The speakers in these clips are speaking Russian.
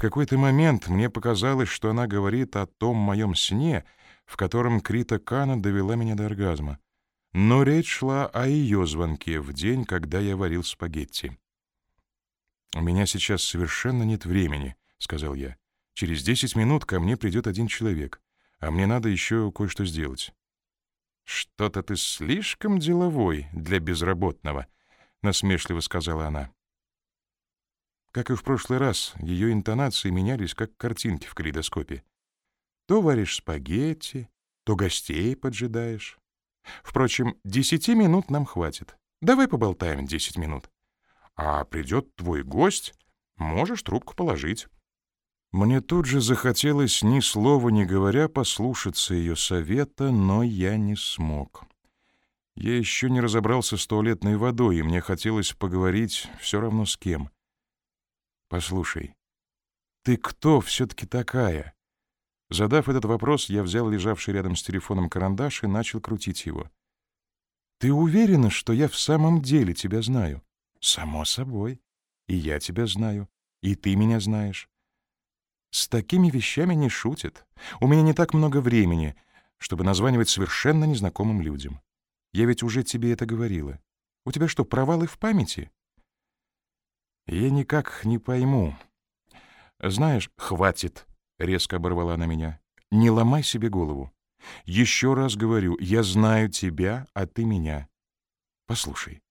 какой-то момент мне показалось, что она говорит о том моем сне, в котором Крита Кана довела меня до оргазма. Но речь шла о ее звонке в день, когда я варил спагетти. «У меня сейчас совершенно нет времени», — сказал я. «Через десять минут ко мне придет один человек, а мне надо еще кое-что сделать». «Что-то ты слишком деловой для безработного», — насмешливо сказала она. Как и в прошлый раз, ее интонации менялись, как картинки в калейдоскопе. То варишь спагетти, то гостей поджидаешь. Впрочем, десяти минут нам хватит. Давай поболтаем десять минут. А придет твой гость, можешь трубку положить. Мне тут же захотелось, ни слова не говоря, послушаться ее совета, но я не смог. Я еще не разобрался с туалетной водой, и мне хотелось поговорить все равно с кем. «Послушай, ты кто все-таки такая?» Задав этот вопрос, я взял лежавший рядом с телефоном карандаш и начал крутить его. «Ты уверена, что я в самом деле тебя знаю?» «Само собой. И я тебя знаю, и ты меня знаешь. С такими вещами не шутят. У меня не так много времени, чтобы названивать совершенно незнакомым людям. Я ведь уже тебе это говорила. У тебя что, провалы в памяти?» Я никак не пойму. Знаешь, хватит, резко оборвала она меня. Не ломай себе голову. Еще раз говорю, я знаю тебя, а ты меня. Послушай,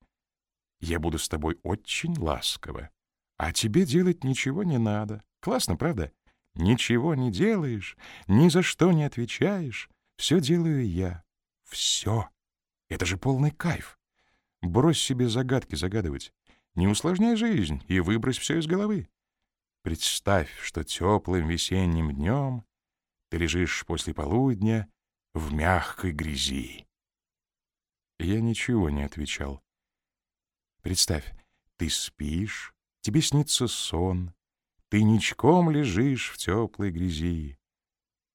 я буду с тобой очень ласково, а тебе делать ничего не надо. Классно, правда? Ничего не делаешь, ни за что не отвечаешь. Все делаю я. Все. Это же полный кайф. Брось себе загадки загадывать. Не усложняй жизнь и выбрось все из головы. Представь, что теплым весенним днем ты лежишь после полудня в мягкой грязи. Я ничего не отвечал. Представь, ты спишь, тебе снится сон, ты ничком лежишь в теплой грязи.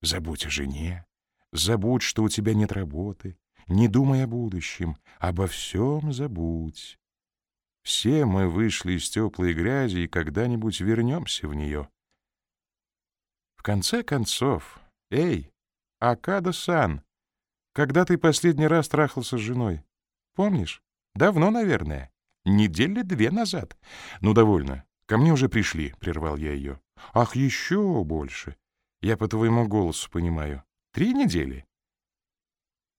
Забудь о жене, забудь, что у тебя нет работы, не думай о будущем, обо всем забудь. Все мы вышли из теплой грязи и когда-нибудь вернемся в нее. В конце концов, эй, Акада-сан, когда ты последний раз трахался с женой? Помнишь? Давно, наверное. Недели две назад. Ну, довольно. Ко мне уже пришли, — прервал я ее. Ах, еще больше. Я по твоему голосу понимаю. Три недели?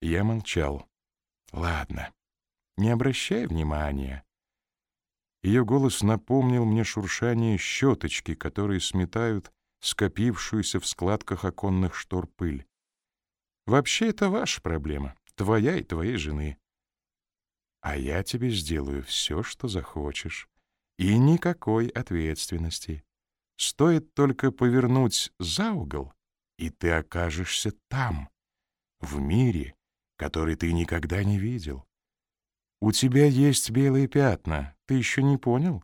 Я молчал. Ладно, не обращай внимания. Ее голос напомнил мне шуршание щеточки, которые сметают скопившуюся в складках оконных штор пыль. Вообще это ваша проблема, твоя и твоей жены. А я тебе сделаю все, что захочешь. И никакой ответственности. Стоит только повернуть за угол, и ты окажешься там, в мире, который ты никогда не видел. У тебя есть белые пятна, ты еще не понял?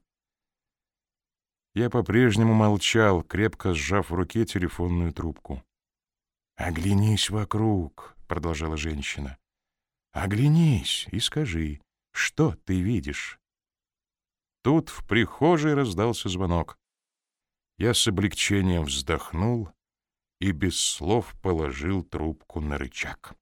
Я по-прежнему молчал, крепко сжав в руке телефонную трубку. «Оглянись вокруг», — продолжала женщина. «Оглянись и скажи, что ты видишь?» Тут в прихожей раздался звонок. Я с облегчением вздохнул и без слов положил трубку на рычаг.